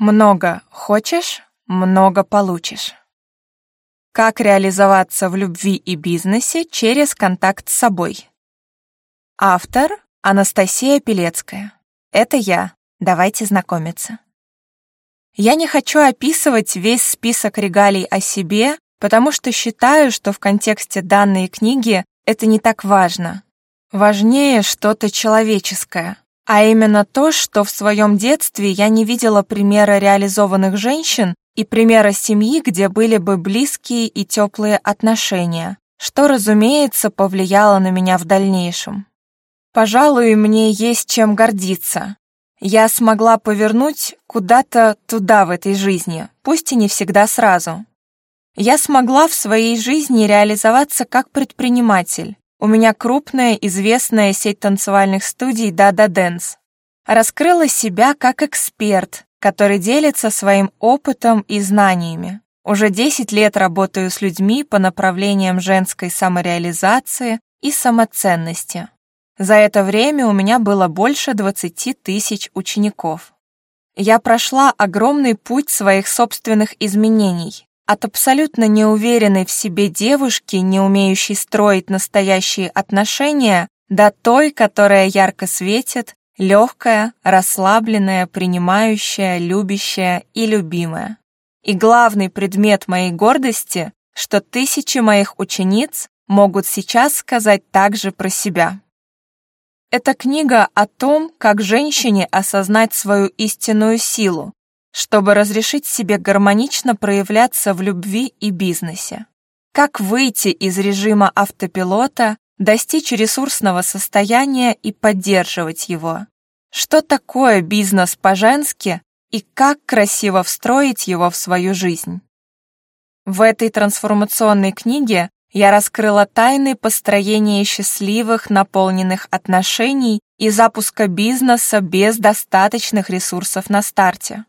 Много хочешь, много получишь. Как реализоваться в любви и бизнесе через контакт с собой? Автор Анастасия Пелецкая. Это я. Давайте знакомиться. Я не хочу описывать весь список регалий о себе, потому что считаю, что в контексте данной книги это не так важно. Важнее что-то человеческое, а именно то, что в своем детстве я не видела примера реализованных женщин и примера семьи, где были бы близкие и теплые отношения, что, разумеется, повлияло на меня в дальнейшем. Пожалуй, мне есть чем гордиться. Я смогла повернуть куда-то туда в этой жизни, пусть и не всегда сразу. Я смогла в своей жизни реализоваться как предприниматель, у меня крупная известная сеть танцевальных студий «Дада Дэнс». Раскрыла себя как эксперт, который делится своим опытом и знаниями. Уже 10 лет работаю с людьми по направлениям женской самореализации и самоценности. За это время у меня было больше 20 тысяч учеников. Я прошла огромный путь своих собственных изменений, от абсолютно неуверенной в себе девушки, не умеющей строить настоящие отношения, до той, которая ярко светит, легкая, расслабленная, принимающая, любящая и любимая. И главный предмет моей гордости, что тысячи моих учениц могут сейчас сказать также про себя. Эта книга о том, как женщине осознать свою истинную силу, чтобы разрешить себе гармонично проявляться в любви и бизнесе. Как выйти из режима автопилота, достичь ресурсного состояния и поддерживать его? Что такое бизнес по-женски и как красиво встроить его в свою жизнь? В этой трансформационной книге я раскрыла тайны построения счастливых, наполненных отношений и запуска бизнеса без достаточных ресурсов на старте.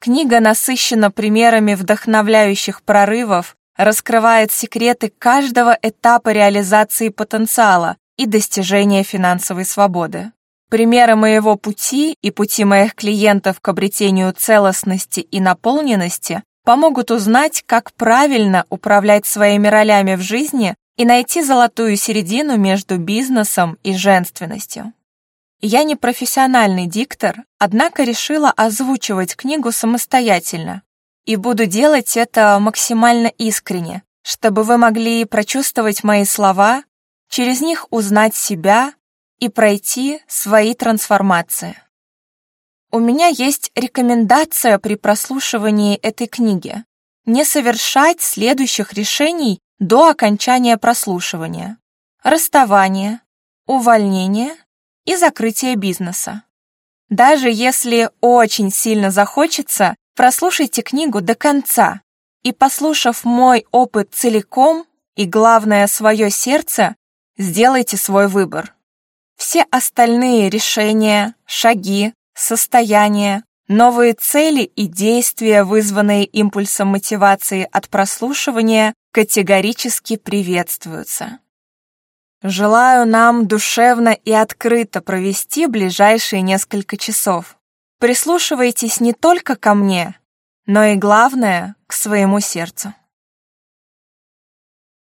Книга насыщена примерами вдохновляющих прорывов, раскрывает секреты каждого этапа реализации потенциала и достижения финансовой свободы. Примеры моего пути и пути моих клиентов к обретению целостности и наполненности помогут узнать, как правильно управлять своими ролями в жизни и найти золотую середину между бизнесом и женственностью. Я не профессиональный диктор, однако решила озвучивать книгу самостоятельно и буду делать это максимально искренне, чтобы вы могли прочувствовать мои слова, через них узнать себя и пройти свои трансформации. У меня есть рекомендация при прослушивании этой книги не совершать следующих решений до окончания прослушивания. Расставание, увольнение, и закрытие бизнеса. Даже если очень сильно захочется, прослушайте книгу до конца и, послушав мой опыт целиком и, главное, свое сердце, сделайте свой выбор. Все остальные решения, шаги, состояния, новые цели и действия, вызванные импульсом мотивации от прослушивания, категорически приветствуются. Желаю нам душевно и открыто провести ближайшие несколько часов. Прислушивайтесь не только ко мне, но и главное, к своему сердцу.